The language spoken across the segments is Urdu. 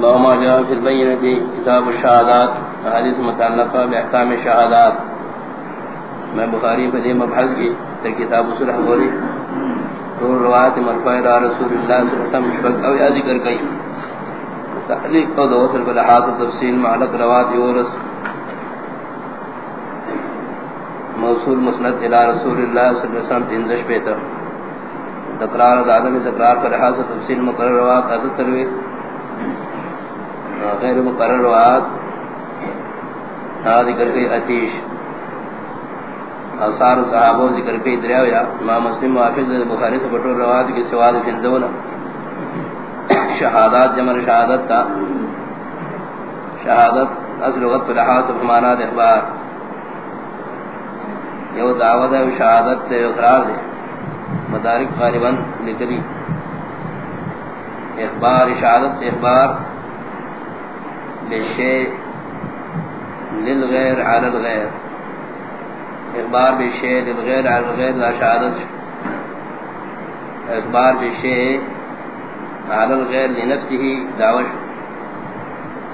ما جاء في البينة كتاب الشهادات حدیث متعلقہ بحکام شہادات میں بخاری فدی مبحث کی در کتاب صلح بولی۔ اور روایت مرفع رسول اللہ صلی اللہ علیہ وسلم شبک او ذکر کئی۔ تحلیق قد وصل بلحاظ تفصیل معلق روایت یورس موصول مسند الى رسول اللہ صلی اللہ علیہ وسلم تنزش بیتا تقرار عدم تقرار پر لحاظ تفصیل مقرر روایت حضرت تروی غیر مقرر روایت ذکر کی اتیش اثار صحابہ ذکر کی دریا یا امام مسلم حافظ بخاری سے بٹور روایت کی سواد فنزون شہادات جمع شہادت تا شہادت اصل وقت پر لحاظ فمانات اخبار یو دعوت ہے شہادت سے اقرار دے مدارک غالباً لکلی اخبار شہادت اخبار بشے للغیر على الغیر. اخبار بشے للغیر على الغیر لا شہادت اخبار بشے على الغیر لنفسه دعوش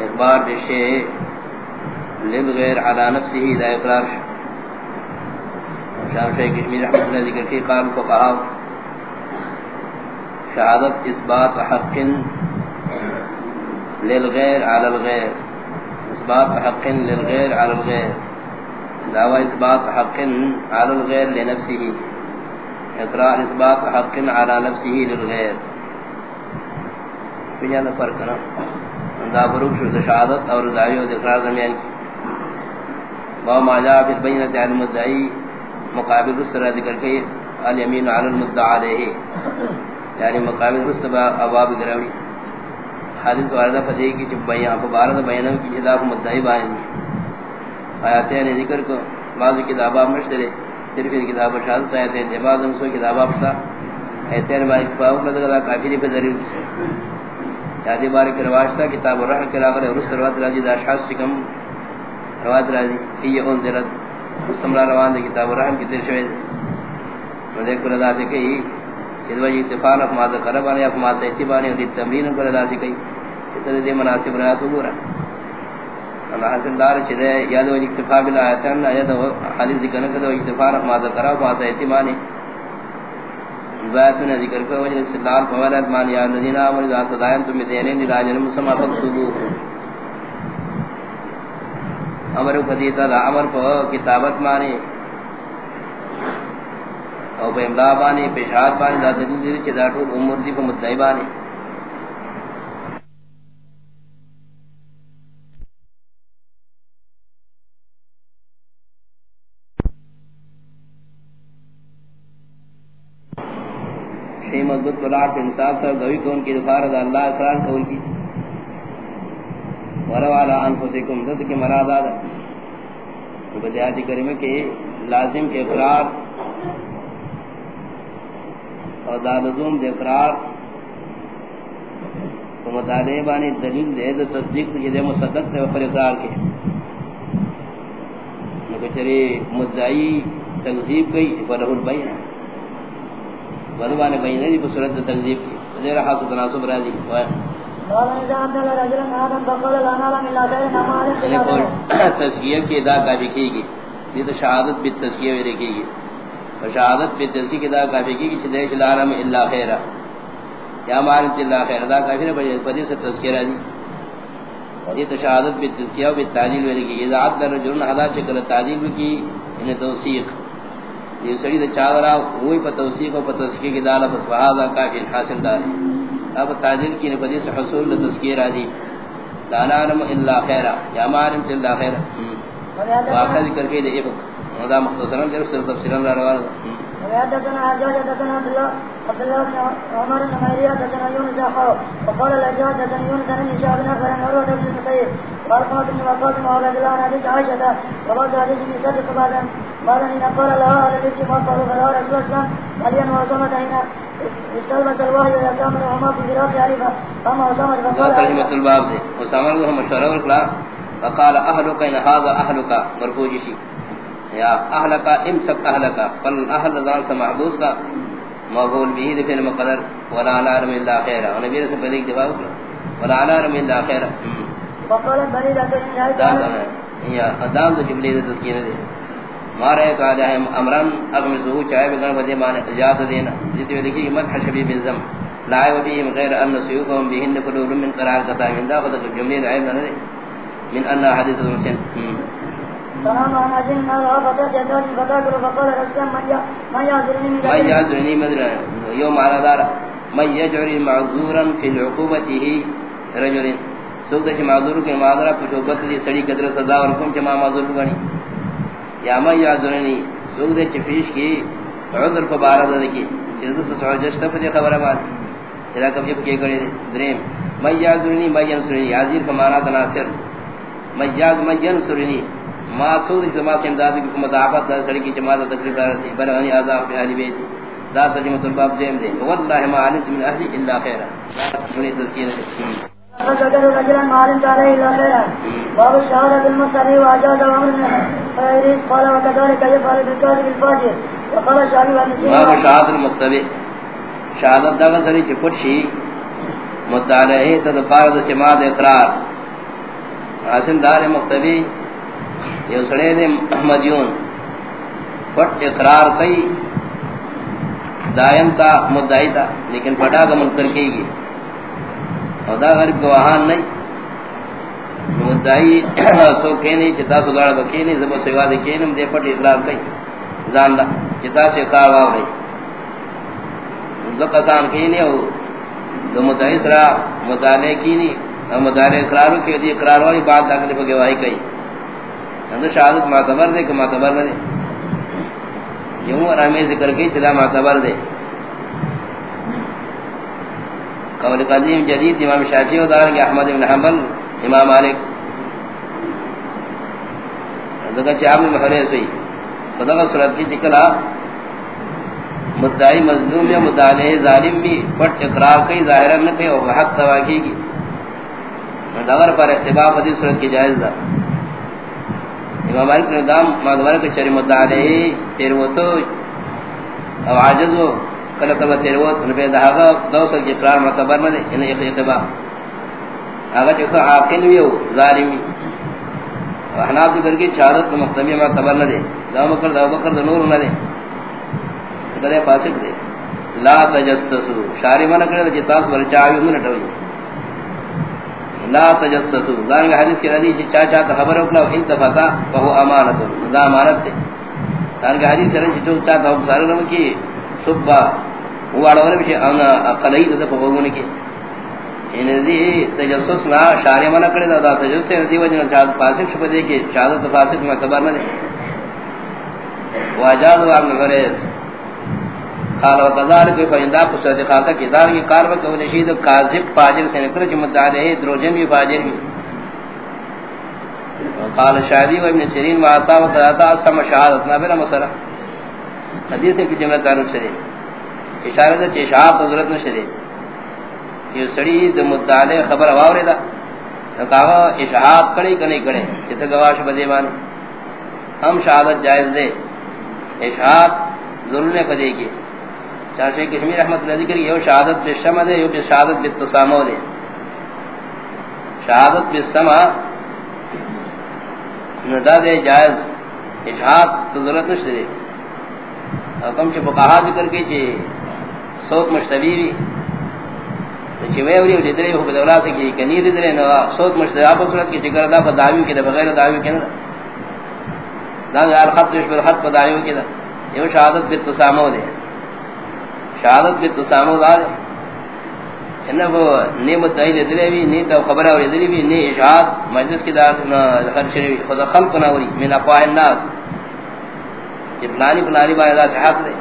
اخبار بشے للغیر على نفسه دا اقرار شام شیخ کشمیر رحمت اللہ ذکر کی قام کو کہا شہادت اثبات حق للغیر على الغیر اثبات حق للغیر على الغیر دعوی اثبات حق على الغیر لنفسه. اقرار اثبات حق على نفسه للغیر بجانا فرق نا؟ اندہ فروق شرط شہادت اور دعوی و اقرار درمیان. باو ما جاء في البينة على المدعي مقابل رسل ذکر کے، الیمین علی المدعا علیہ. یعنی مقابل رسل ابواب گراوی حدیث واردہ فدی کی جب بیان کو فبارد بیانوں کی خلاف مدعی بائیں آیاتیں نے ذکر کو بعض کتابہ مشترے صرف کتاب شہادت آیاتیں دے بعض ہم سو کتابہ پتا ایتین باری کفاؤں میں دکھتا کافی پہ ذریع یادی باری کی رواشتا کتاب الرحل کے لاغر رسل روات راجی دا شخص چکم روات راجی فی اون زرد مستمرہ روان دے کتاب الرحم کی تیر شوید مدے کل ادا سے کئی کہ وجہ اتفاق اف ذکر بانی اف ما سیتی بانی اور تمرین کل ادا سے کئی کہ دے مناسب رہا تو گورا۔ اللہ حسن دار چدے یاد وجہ اتفاق بلا آیتان آیت حدیث ذکر نہ کرو اتفاق اف ما ذکر اف ما سیتی ذکر کرو وجہ استدلال فوالد مان یا الذین آمنوا ذات دائن تم دینین لاجل مسما فقصدو امر فدیتا دا امر کو کتابت مانی، او پہ املا بانی پیشاد بانی دا دلیل دلیل چی دا ٹھول امور دی پہ مدعی بانی شیئی مضبط بلاک انصاف سر، دوی کون کی دفار دا اللہ اقرار کون کی۔ ولو على انفسكم ذات کی مراد آدھا۔ بدیاتی کریمہ کے لازم کے اقرار اور دالزوم دے اقرار۔ تو مطالعے بانی دلیل دے دے تصدیق دے دے مصدق دے وفر اقرار کے۔ نکچری مدعی تنظیب گئی ولہ البین ولو بانے بینے دی. بصورت تنظیب کی زیر حاصل تناسب راضی یعنی تزکیہ کی ادا کافی کی گی یہ تو شہادت بھی تزکیہ میں رکھے گی شہادت بھی تزکیہ کی ادا کافی کی گی چلے چلارم اللہ خیرہ یا مالم چلہ خیر ادا کافی نے پدی سے تزکیہ راجی یہ تو شہادت بھی تزکیہ بھی تعلیل میں رکھے گی اذا عدل رجلن حدا چکل تعلیل کی انہیں توسیق یہ سڑی تو چاہ رہا وہی پر توسیق و پر تزکیہ کی دالا بس فہذا کافی حاصل دار۔ اب تعدیل کی نفدی سے حصول تذکیر آدھی دانا علم اللہ خیرہ یا معلم چل اللہ خیرہ واقع ذکر کے دے لیے ودا مختصرا در سر تفسیرا اللہ روان۔ ويحدثنا حجاج، حدثنا عبد الله عبد الله بن عمر بن خيرية، حدثنا يونس أخاه وقال الأجاج، حدثنا يونس بن شهاب بن أخبر عروة بن المسيب قال بن عائشة وقال حديث بن قال قال لها على فلا رسول الله عليا استلمت الوحي في فما فقال ترجمة الباب دي مشورة فقال أهلك إن هذا أهلك مرفوج جی یا اہل کا امسک اہل کا فل اہل ذان سے محبوس کا مفعول به ذکر مقدر ولا نار اللہ خیر۔ نبی رسول پہلے ایک ولا على رمي الله وقال بني لا دان یا ادام تو جملے دے تذکیر دے. مارے قال ہے امرن اغم زو چائے بگن ودے مان اجازت دینا جتے لکھی مدح شبیب الزم لا وفيهم غير ان سيوفهم بهن قلوب من قرار قطع من دا قد جملے دے. من من ان حديث المسلم سلام اجن ما وقت جدال فقال فقال رسول من ما يعذرني من ما يعذرني مدر يوم على دار. من يجعل معذورا في عقوبته رجل سوک دش معذور کے معذرہ پچھوبت دی سڑی قدر سزا اور حکم چما معذور گنی یا ما یعذرنی سوک دے چفیش کی عذر کو بارہ دے بارد دکی جزو سسعو جشت پتی خبر بات اذا کب جب کی کرے دریم من یعذرنی من ینصرنی عزیر فمانا تناصر من یعذ من ینصرنی ما سوک دش زمان سے امداد کی مدعفت دا سڑی کی جماعت تکلیف رہتی بلغنی آزام فی اہلی بیتی دا ترجمت الباب دیم دے واللہ ما علمت من اہلی الا خیرہ سنی تذکیر فذكر رجلا ما عليه الا خيرا باب الشهادة المصري قال وكذلك يفعل بالكاذب الفاجر وقال باب المصري شهادت اقرار دار مختبی اقرار دائم تا، مدعی تا، لیکن پٹا کا منکر کی اور دا غریب گواہان نہیں مدعی سو کہنی چتا سو گاڑا بکینی زبا سوا دے کینم دے پٹ اقرار کئی زان دا چتا سے اقرار واو رہی دو قسام کینی او دو مدعی سرا مدعلے کینی اور مدعلے اقرارو کی دی اقرار والی بات داخلی پا گواہی کئی اندر شہادت معتبر دے کہ معتبر نہ دے یوں اور ہمیں ذکر کی چلا معتبر دے قول قدیم جدید امام شافعی و دارنگ احمد بن حنبل، امام مالک. ذکر چاہم محریز ہوئی خدا صورت کی ذکرہ مدعی مظلوم یا مدعی ظالم بھی پٹ اقرار کئی ظاہرہ نہ کئی اور حق تواقی کی دغر پر اتباع حدیث صورت کی جائز دا امام مالک نے دام مادوار کے چری مدعی تیروتو او عاجزو کل کل تیروت نبی دہاغا دو تک اقرار معتبر نہ دے انہیں ایک اتباع آگا چکا عاقل بھی ہو ظالمی احناف ذکر کی شہادت مختبی معتبر نہ دے دو بکر دو بکر دو نور نہ دے کدے فاسق دے لا تجسسو. شاری منع کرے جتاس برچاوی ہوں نٹوئی لا تجسسو. دارنگا حدیث کی ردیش چاچا تا خبر اکلا و انتفتا وہو امانت دا امانت دے دارنگا حدیث کی ردیش چاچا تا خبر اکلا کی صبح. وواڑونے بچے انا اقلی دا پاگونے کی. ان دی تجسس نا شاری منع کرے دا تجسس دی وجہ شہادت فاسق شپا دے کہ شہادت فاسق میں اعتبار نہ دے. واجاز و ابن فریض قال وكذلك فإندا صدقاك كتاب کی کار میں کہ نشید کاذب فاجر سے نکر جو مدعی ہے دروجن بھی فاجر بھی قال شادی و ابن سیرین معطا و قضاتا سم شہادت نہ بلا مسئلہ. حدیث کی جملہ تعارف سے اشارہ ہے کہ شہادت حضرت نہ شری یہ سڑی د مدعی خبر اواورے دا۔ کہا اشہاد کڑی کنے کڑے جت گواش بدے مان ہم شہادت جائز دے۔ اشہاد ضرور نے پدے کی۔ چاہ شیخ کشمیر احمد اللہ ذکر یہ شہادت بالشمع دے یہ شہادت بالتسامو دے۔ شہادت بالسمع ندا دے جائز۔ اشہاد تو ضرورت نشتے دے حکم چھ فقہا ذکر کی چھ صوت مشتبی بھی چھ وے اولی ولی درے ہو بدولا سے کی کنی دی درے نوا صوت مشتبی آپ صورت کی چکر دا پا دعویو کی دا بغیر دعویو کی دا دا دا الخط یشبر خط پا دعویو کی دا یہ شہادت بالتسامو دے شہادت بھی تسامو دار انہ وہ نعمت دائی دلے بھی نی تو خبر اور دلی بھی نی اشاعت مجلس کی دار ہر شری خود خلق نہ من افواہ الناس. کہ فلانی فلانی با ذات حق دے.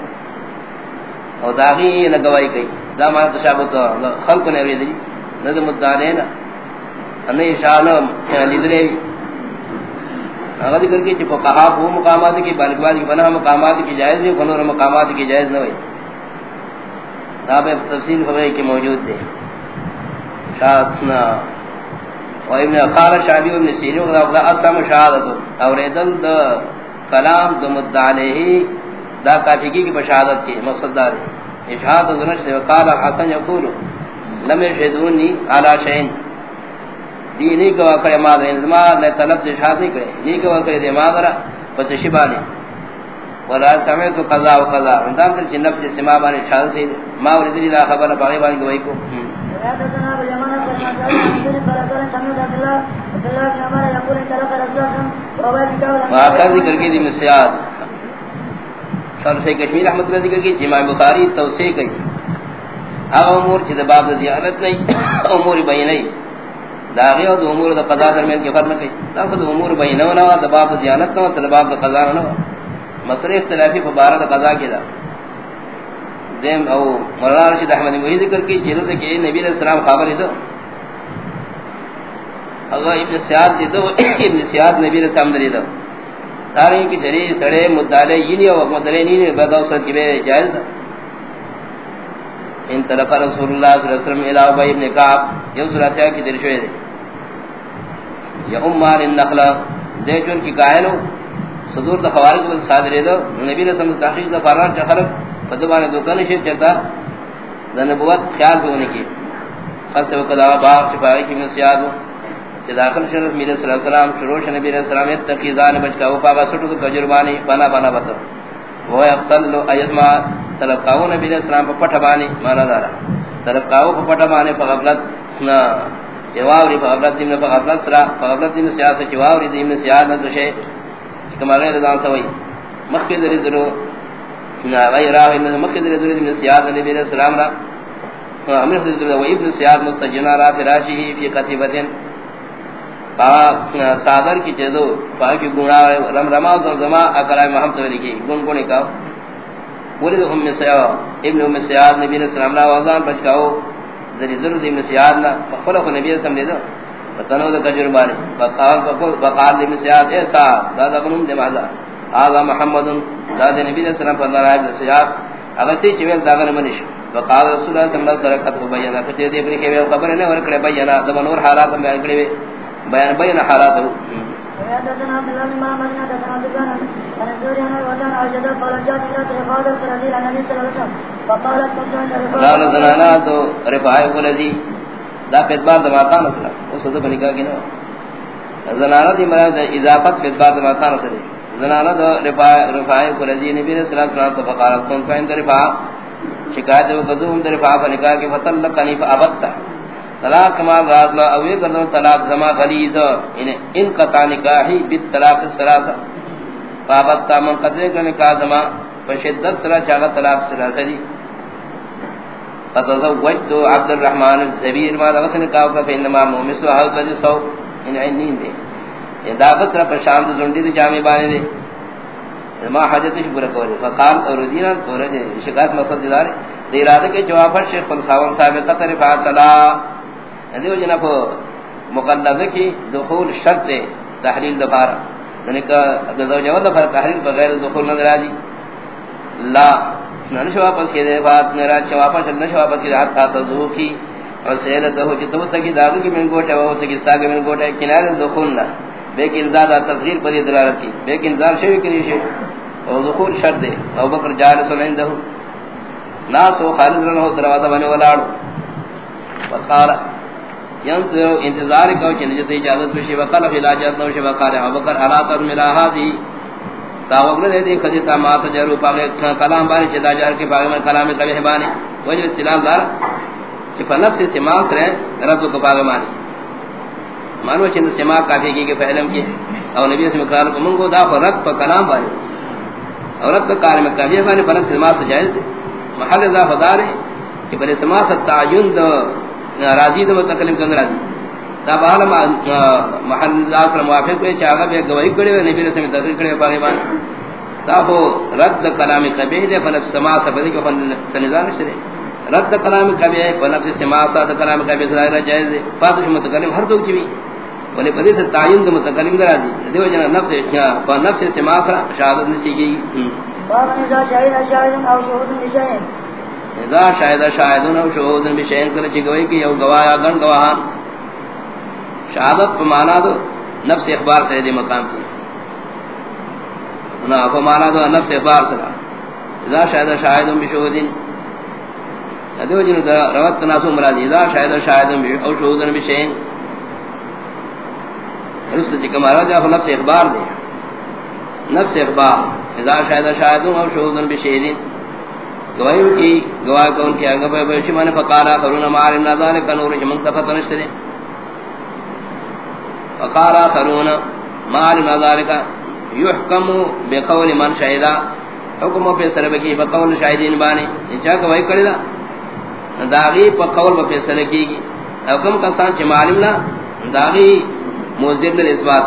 اور داغی نہ گواہی کئی دا ما تشابت خلق نہ ہوئی دلی نہ مدعا نہ ان اشاعت نہ دلے بھی اگر ذکر کی چپ کہا وہ مقامات کی بالکواد کی، بنا مقامات کی جائز نہیں کنور مقامات کی جائز نہ ہوئی. تابع تفصیل ہوئے کہ موجود دے. شاہدنا. و ابن اقار شابی و ابن سیری و ابن اسلام اور ایدن دا کلام دا مدعالیہی دا کافی کی بشہادت کی، مقصد دارے اشہاد ذنش دے، وقال حسن یقولو، لم یشہدونی علا شہن دی نہیں کہ کرے ما دے، زما نے طلب دے شادی کرے۔ نہیں کہ کرے دے ما درا، پس شبانی ولا سمعت قضا وقضا اندام تر تے نفس سما بانی شاد سے ما ورد لا خبر باغی بانی گوئی کو واقعہ ذکر کی دی مسیاد شرف کشمیر احمد نے ذکر کی جمع بخاری توسیع کی. امور چیز باب دیانت نہیں، امور بین نہیں. داغی اور امور دا قضا درمیان کی فرق نہیں تاکہ امور بین نہ دا باب دیانت نہ تے باب دا قضا نہ مسئلہ اختلافی فبارہ دا قضا کی دا. دیم او مولانا رشید احمد وحی ذکر کی جلد کہ نبی علیہ السلام خبر دو اللہ ابن سیاد دی دو، ابن سیاد نبی علیہ السلام دی دو۔ تاریخ کی جری سڑے، مدالے یعنی او مدالے نہیں بدا اس کی بے جائز دا ان طلق رسول اللہ صلی اللہ علیہ وسلم الى ابی ابن کعب یہ صورت ہے کہ در شوئے دے۔ یا امار النخلہ دے چون کی قائلو صدور دا خوارج کو صادرے دو۔ نبی علیہ السلام تحقیق دا فرار چا خلق فدبان دوکان شیر چرتا دا نبوت خیال پہ ہونے کی۔ خاص وقت آغا باغ چپائی کی من سیاد ہو چا داخل شرط میرے صلی اللہ علیہ وسلم شروع شا نبی علیہ السلام اتقیزان بچکا وہ پاگا سٹو تو کجربانی بنا بنا بتا. وہ اقتل ایسما تلقاو نبی علیہ السلام پا پٹھا بانی، مانا دارا. تلقاو پا پٹھا بانی، پا غفلت نا یواوری پا غفلت دیمن پا غفلت سرا، پا غفلت دیمن سیاد چواوری دیمن سیاد نظر شے کما غیر رضان سوئی. مخی دری درو نا غیر راہی مخی دری درو دیمن سیاد نبی علیہ السلام را. ہاں، امیر خدر درو و ابن سیاد مستجنا را فراشی فی قطیبتن سادر کی چیزو پا کی گناہ رم رما زمزما اکرائی محمد ولی کی گن گنی کاؤ ولد ام سیاد ابن ام سیاد نبی علیہ السلام لا وزان بچکاو ذری ذرد ابن سیاد نا فخلق نبی علیہ السلام فتنو دا کجربانی فقال فقال ابن سیاد اے صاحب دادا قنوم دے محضا آغا محمد، دادا نبی علیہ السلام فضل رائب سیاد اگر تی چویل داغن منش فقال رسول اللہ صلی اللہ علیہ وسلم درکت کو بیانا۔ فتر دی اپنی کیویل قبر نے ورکڑے بیانا۔ دبا نور حالات بیان کڑے بیان بیان حالات ہو حدثنا زنانا تو رفاعي قلزي دا پیدبار دماتا نسلا اس وقت بنکا کی نو زنانا دی مراد اضافت پیدبار دماتا نسلی زنانا دو رفاعی قلزی نبی صلی اللہ علیہ وسلم تو فقالت كنت عند رفاع شکایت و قضوم در رفاع فنکا کی فتلقنی فابتا طلاق ما غاد ما اوی کردو طلاق زما غلیظ. ان ان قطع نکاحی بالطلاق الثلاثه بابت من قدر کرنے کا زما بشدت سرا چاغ طلاق سرا سری فتزوجت عبد الرحمن الزبیر، ما رسن کا کہ انما مومس و بج سو ان عینین دے یہ دعوت سرا پرشان زنڈی دے جامع بانے دے ما حاجت شبر کو فقال اور دینا تو رجے شکایت مقصد دار دے کے جواب پر شیخ فلسفہ صاحب قطر فاطلا دیو جناب مقلدہ کی دخول شرط تحلیل دفار یعنی کہ دزو جو دفار تحلیل بغیر دخول نہ راضی۔ لا نشوا واپس کے دے، بات میرا چ واپس نشوا واپس کی رات تھا تو کی۔ اور سہلت ہو کہ تو سکی دادو کی من گوٹا وہ سکی ساگ من گوٹا کنارے دخول نہ۔ لیکن زیادہ تصغیر پر دلالت کی۔ لیکن زار شوی کی نہیں اور دخول شرط ہے۔ ابو بکر جالس عنده ناس خالد رنو دروازہ بنے ولاڑ وقال ينظر انتظار کو چنجت اجازت وشی وقال فی لاجت نو شی وقال ابو بکر الا تذملا هذه؟ تاوغل دے دی کدی تا ما تجرو پاگے کلام بارے چدا جار کے باغ میں کلام کبھی بانی۔ وجہ استلام دار کہ فنفس سما کرے رب کو باغ مانی۔ مانو چند سما کافی کی کہ پہلم کی۔ اور نبی سے مقرر کو منگو دا فرق پر کلام بانی۔ اور رب کار میں کبھی بانی فنفس سما سے جائز دے محل ذا فدار ہے کہ بڑے سما سے تعین دو راضی دو تکلم کن راضی. دا بحال محل ذات موافق کوئی چاہا بے گواہی کرے ہوئے نبی رسمی تقریر کرے پاہی بان دا ہو رد کلام قبیح دے فنفس سما سبدی کو فنزان شرے. رد کلام قبیح فنفس سما ساد کلام قبیح سرائر جائز دے فاتش متکلم، ہر دو کیوی ولی پدی سے تعین دو متکلم کرا دی دیو جنا نفس فنفس سما سرا شہادت نسی گئی. باب نزا شاہد شاہد او شہود بشہن اذا شاہد شاہدون او شہود بشہن کل چگوئی کی یو گواہ گن گواہان شہادت کو مانا دو نفس اخبار سے دے مقام کی. نا کو مانا دو نفس اخبار سے اذا شاہد شاہد بشہودین ادو جن دا روت ناسو مراد اذا شاہد شاہد او شہود بشہن رس جکم آراجا خو نفس اخبار دے. نفس اخبار. اذا شاہد شاہدوں او شہودن بشہدین گواہیوں کی گواہ کون کی آگا بے بیشی مانے فقالا خرون معالم نازان کا نور منتفت نشترے فقالا خرون معالم نازان کا یحکم بقول من شہدہ حکم پہ سربکی بقول شاہدین بانے۔ انچاہ گواہی کردہ دا؟ داغی پا قول با فیصلہ کی گی۔ حکم کا سان چی معلوم نا داغی موزدر در اثبات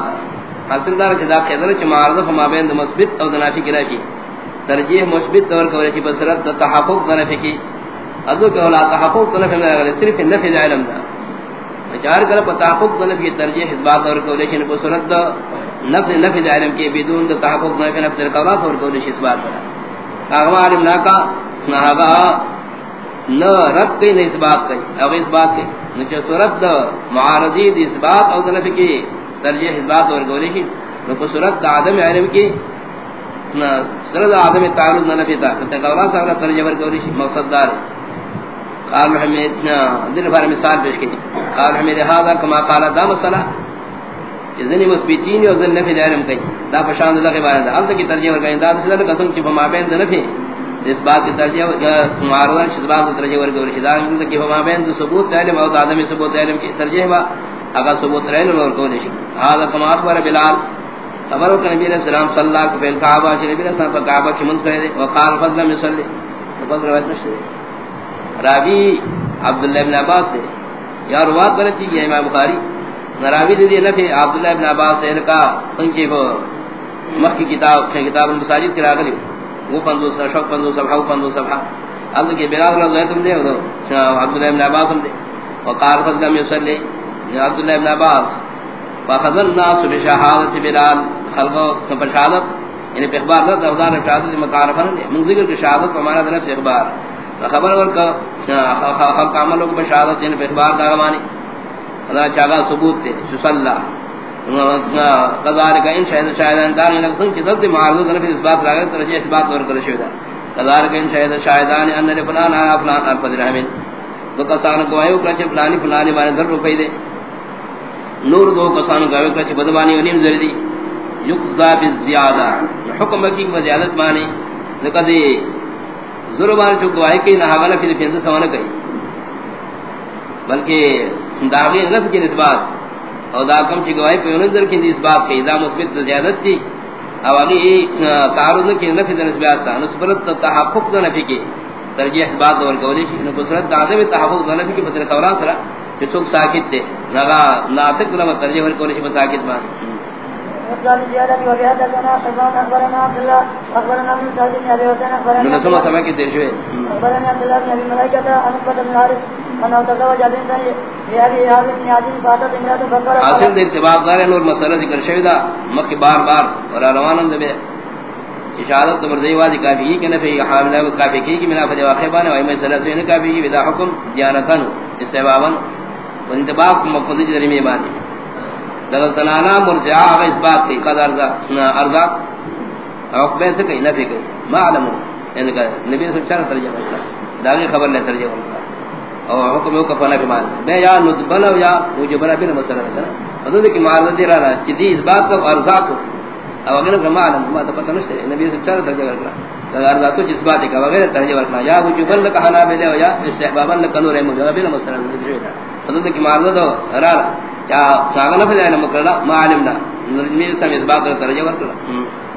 حاصل دار چی دا خیدر چی معارضہ فما بین دا مثبت او دنافی کرا کی ترجیح مثبت دور کولی چی بسرت دا تحقق دنافی کی ادو کہ اولا تحقق دنافی میں اگر صرف نفی علم دا. چار کل پا تحقق دنافی کی ترجیح اثبات دور کولی چی بسرت دا نفی نفی علم کی بدون دا تحقق دنافی نفی دا قولات دور کولی چی اثبات دا. اغما علم ناکا ناغا نہ ہوا، نہ رد کئی، نہ اس بات کئی. او اس بات کئی. نہ چہ صورت دا معارضی اس بات او دنفی کی ترجیح اس بات اور گولی کی نہ کو صورت دا عدم علم کی نہ صورت دا عدم تعرض نہ نفی تا. کہ قولا سا ترجیح اور مقصد دار. قال محمد دل بار مثال پیش کی. قال محمد هذا كما قال دا مسئلہ اذن مثبتین اور ذن نفی علم کئی. دا پشان دا کے بارے دا. اب تک ترجیح اور کہیں دا سے قسم چھ ما بین نفی. اس بات کی ترجیح معارضہ اس بات کی ترجیح ورگو رشدان کہ ہما بین ثبوت علم اور آدمی ثبوت علم کی ترجیح با اگر ثبوت علم اور کو نہیں هذا كما اخبر بلال. خبر کہ نبی علیہ السلام صلی اللہ علیہ وسلم کعبہ سے نبی علیہ السلام پر کعبہ کی منت کرے وقال فضل میں صلی۔ فضل روایت نشتے راوی عبداللہ ابن عباس سے یا روایت غلطی ہے امام بخاری۔ راوی دے دی نفی عبداللہ ابن عباس سے کا سنکی مخی کتاب کتاب المساجد کی راغلی۔ وہ پندو صفحہ پندو صفحہ پندو صفحہ اللہ کے بلال رضی اللہ تم دے وہ عبداللہ ابن عباس ہم دے۔ وقال فضل میں صلی۔ عبداللہ ابن عباس۔ فخذ الناس بشہادت بلال۔ خلقو بشہادت یعنی پہ اخبار نہ دردار شہادت مقارفہ نے من ذکر کی شہادت ہمارا درس اخبار۔ خبر اور کا خلق عملوں کو بشہادت یعنی پہ اخبار دارمانی اللہ چاہا ثبوت تے صلی قدار کا ان شاید شاہدان دار ان سن کی ضد معارض نے اس بات لگا درجہ اس بات اور کر شودا قدار کا ان شاید شاہدان، ان نے فلان ہے فلان الف درہم تو کسان کو ایو کہ فلانی فلانی بارے در روپے دے نور دو کسان کو ایو کہ بدبانی ونی زردی۔ یقضا بالزیادہ، حکم کی زیادت مانی لقد ضربان جو گواہی کی نہ حوالہ پھر پیسے سوانا کہی بلکہ داغی نفع کی نسبات او دا کم چی گواہی پہ انظر کی اس بات کہ اذا مثبت زیادت تھی، او اگی تعارض کی نفی دا نسبیات تا نسبت تحقق دا نفی کی۔ ترجیح اس بات دور کولی شی نسبت دا عدم تحقق دا نفی کی بطر قوران سرا کہ چوک ساکت دے نگا ناسک دا ترجیح ور کولی شی بساکت مانی بان نسمہ سمے کی دیر شوئے اخبرنا عبداللہ بن ابی ملائکہ تا انقبت بن عارف حاصل دے اتباق دار نور مسئلہ ذکر شویدہ مکی بار بار اور روانم دے اشارت مرضی واضح کافی کہ نفی حاملہ کافی کی کہ منافع واقع بانے وائی مسئلہ سوین کافی کی ودا حکم دیانتن استعبابا و انتباق مقضی جدری میں بانے دغل مرجعہ آغا اس بات کی قد ارزاق عقبہ سے کئی، نفی کئی معلوم یعنی کہ نبی سے چار ترجمہ کرتا داغی خبر لے ترجمہ کرتا او حکم یو کفنا کے مان میں یا ندبل یا وجبنا بن مسئلہ ہے حدود کی معلوم دی رہا چدی اس بات کا ارزاق او اگر کہ معلوم ما تو پتہ نہیں نبی سے چار درجہ کرنا تو ارزاق تو جس بات کا وغیرہ درجہ کرنا یا وجبل کا حنا بے یا استحبابا نکنو رحم جو بن مسئلہ ہے حدود کی معلوم دو رہا یا ساغنا فلا مکرنا معلومنا نبی سے اس بات درجہ کرنا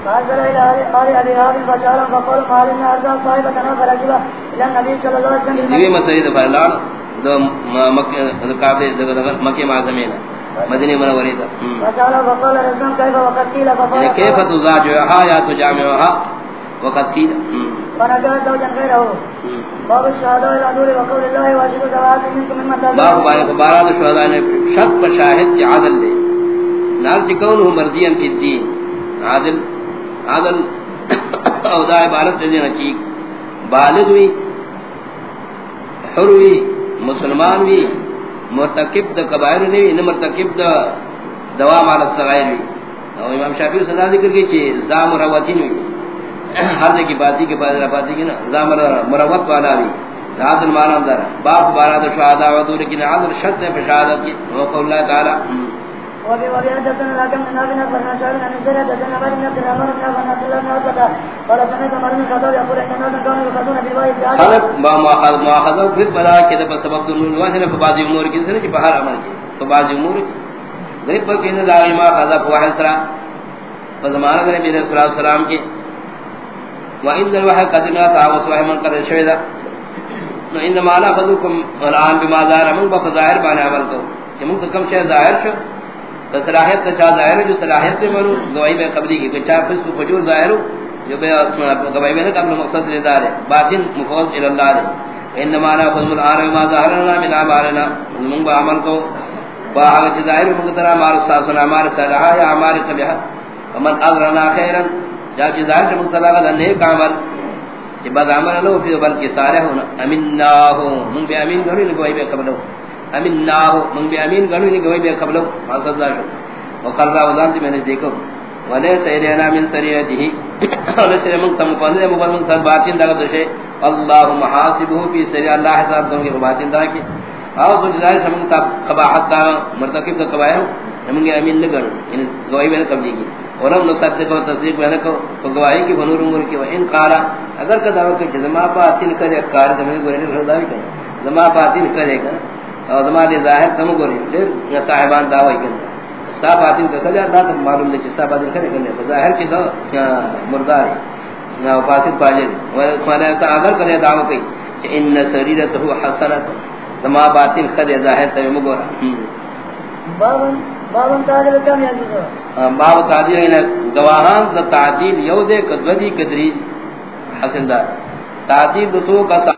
فأنزل إلى آل أبي هاب البشارة فقال قال إن أرضا صاحبتنا فرجبا إلى النبي صلى الله عليه وسلم. نبي مسجد فرلال دو منوری دا. فقال رزان كيف وقت قيل فقال كيف تزاجعها يا تجامعها وقت زوجا غيره باب الشهداء وقول الله منكم باب بارك بارات الشهداء شك فشاهد عدل لے في الدين عادل عادل او دا عبارت دے دینا چیک بالغ وی حر وی مسلمان وی مرتکب دا کبائر نہیں مرتکب دا دوام علی الصغائر وی۔ او امام شافعی ذکر کی چی زام رواتین وی۔ ہر دے کی باتی کے بعد رفاتی کی نا زام مروت والا وی عادل مانا دار باپ بارا دا شہادہ ودور کی عادل شد ہے پشہادت کی۔ وقال اللہ تعالی۔ ما پھر نور بعض امور کی کہ عمل کی۔ تو بعض امور کی۔ غریب پر کہ ما خذا کو نبی علیہ والسلام کی وان الوحي قد ما تعوس وحي من قد شهد ان ما لا فذكم الان بما ظاهر من بظاهر بان عمل کو کہ من کم شے ظاہر شو صلاحیت کا ظاہر جو صلاحیت میں منو، گواہی میں قبلی کی کچھ پس کو فجور ظاہر جو بے گواہی میں قبل مقصد دار ہے باطن مفوض الى اللہ ہے انما لا فضل الان ما ظاهر لنا من اعمالنا من عمل کو باہر ظاہر مقترا مار ساسنا مار صلاح یا ہمارے تبعہ. ومن اغرنا خیرا جا کی ظاہر مقترا کا نیک عمل کہ بعد عمل لو پھر بلکہ صالح ہونا امنا ہو من بے امین گنو نے گواہی بے قبل ہو ہو من بے امین گنو نے گواہی بے قبل ہو حاصل ذا شو۔ وقال راہ میں نے دیکھو ولے سیدنا من سریته ولے سے من تم کو نے مبارک من سب دا تو شے۔ اللهم حاسبه في سری اللہ حساب کرو کہ باتیں دا کی۔ اور جو جائے سمجھ تا قباحت دا مرتکب کا قباح ہم گے امین نہ گن ان یعنی گواہی میں قبل کی۔ اور نصدق کو تصدیق میں کو تو گواہی کی بنور امور کی ان قال، اگر کا دعوی کہ جما باطل کرے، کار زمین گورے نے دعوی کرے. جما باطل کرے گا، اور جما دے ظاہر تم گورے پھر یہ صاحبان دعوی کرے. صاحب باطل کا سجا نہ تو معلوم نہیں کہ صاحب باطل کرے کرنے ظاہر کی تو مردار نہ فاسد باجر وہ کھانا ایسا اگر کرے دعوی کہ ان سریرته حسنت جما باطل کرے، ظاہر تم گورا باب باب تعدیل کم یعنی باب تعدیل گواہان دا تعدیل یو دے کدودی کدری، حسن دار۔ تعدیل دو کا